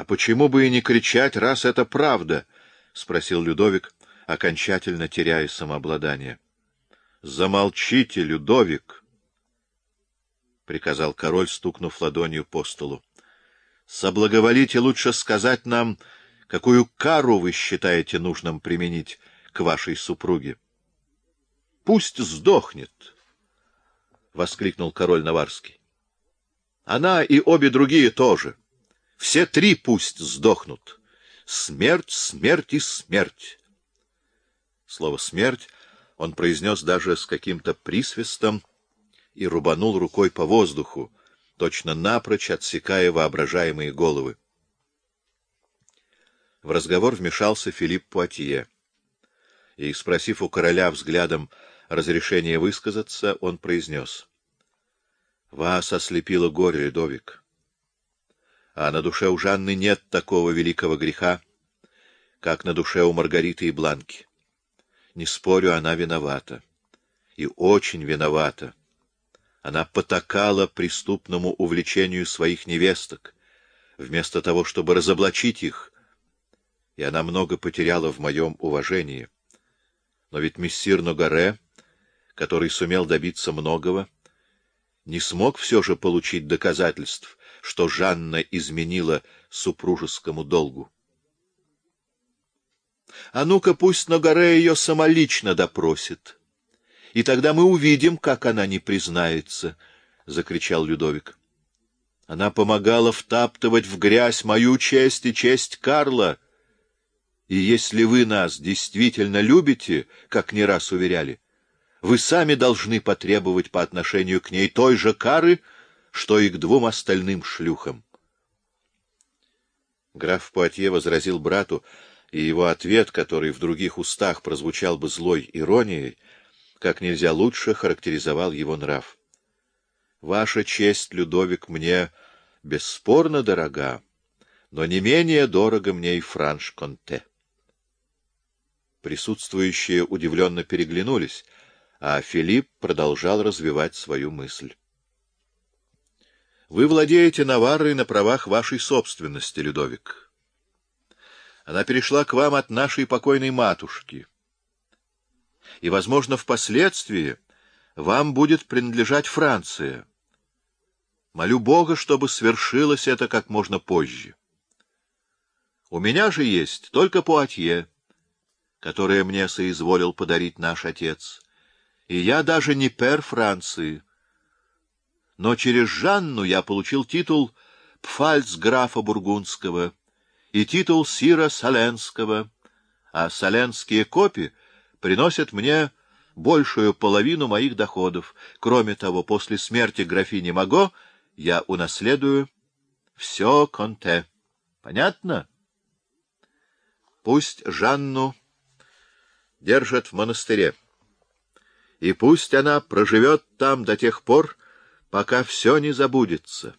А почему бы и не кричать, раз это правда? — спросил Людовик, окончательно теряя самообладание. — Замолчите, Людовик! — приказал король, стукнув ладонью по столу. — Соблаговолите лучше сказать нам, какую кару вы считаете нужным применить к вашей супруге. — Пусть сдохнет! — воскликнул король Наварский. — Она и обе другие тоже. Все три пусть сдохнут. Смерть, смерть и смерть. Слово «смерть» он произнес даже с каким-то присвистом и рубанул рукой по воздуху, точно напрочь отсекая воображаемые головы. В разговор вмешался Филипп Пуатье. И, спросив у короля взглядом разрешения высказаться, он произнес. — Вас ослепило горе, Ледовик а на душе у Жанны нет такого великого греха, как на душе у Маргариты и Бланки. Не спорю, она виновата. И очень виновата. Она потакала преступному увлечению своих невесток, вместо того, чтобы разоблачить их, и она много потеряла в моем уважении. Но ведь мессир Ногаре, который сумел добиться многого, не смог все же получить доказательств, что Жанна изменила супружескому долгу. — А ну-ка пусть Ногаре ее самолично допросит. И тогда мы увидим, как она не признается, — закричал Людовик. Она помогала втаптывать в грязь мою честь и честь Карла. И если вы нас действительно любите, как не раз уверяли, вы сами должны потребовать по отношению к ней той же кары, — что и к двум остальным шлюхам. Граф Пуатье возразил брату, и его ответ, который в других устах прозвучал бы злой иронией, как нельзя лучше характеризовал его нрав. «Ваша честь, Людовик, мне бесспорно дорога, но не менее дорого мне и Франш-Конте». Присутствующие удивленно переглянулись, а Филипп продолжал развивать свою мысль. Вы владеете Наваррой на правах вашей собственности, Людовик. Она перешла к вам от нашей покойной матушки. И, возможно, впоследствии вам будет принадлежать Франция. Молю Бога, чтобы свершилось это как можно позже. У меня же есть только Пуатье, которое мне соизволил подарить наш отец, и я даже не пер Франции, но через Жанну я получил титул пфальцграфа Бургундского и титул сира Соленского, а соленские копи приносят мне большую половину моих доходов. Кроме того, после смерти графини Маго я унаследую все конте. Понятно? Пусть Жанну держат в монастыре, и пусть она проживет там до тех пор, пока все не забудется.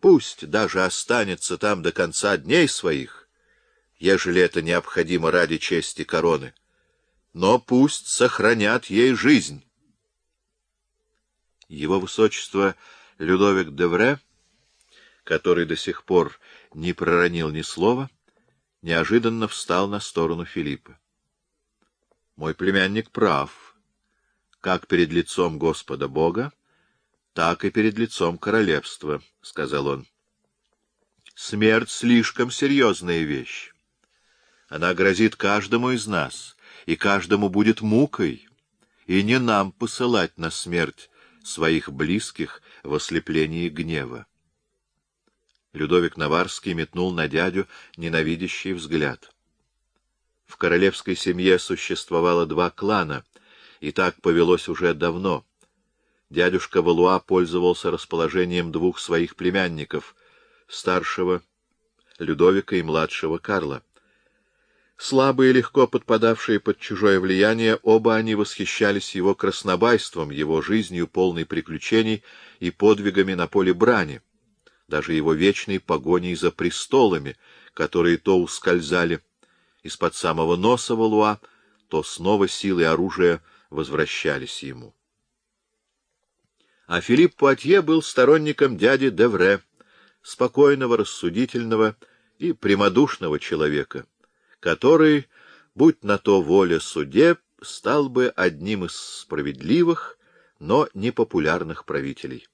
Пусть даже останется там до конца дней своих, ежели это необходимо ради чести короны, но пусть сохранят ей жизнь. Его высочество Людовик Девре, который до сих пор не проронил ни слова, неожиданно встал на сторону Филиппа. Мой племянник прав, как перед лицом Господа Бога, так и перед лицом королевства, — сказал он. Смерть — слишком серьезная вещь. Она грозит каждому из нас, и каждому будет мукой, и не нам посылать на смерть своих близких в ослеплении гнева. Людовик Наварский метнул на дядю ненавидящий взгляд. В королевской семье существовало два клана, и так повелось уже давно — дядюшка Валуа пользовался расположением двух своих племянников, старшего Людовика и младшего Карла. Слабые, легко подпадавшие под чужое влияние, оба они восхищались его краснобайством, его жизнью, полной приключений и подвигами на поле брани, даже его вечной погоней за престолами, которые то ускользали из-под самого носа Валуа, то снова силой оружия возвращались ему а Филипп Пуатье был сторонником дяди Девре, спокойного, рассудительного и прямодушного человека, который, будь на то воля суде, стал бы одним из справедливых, но непопулярных правителей.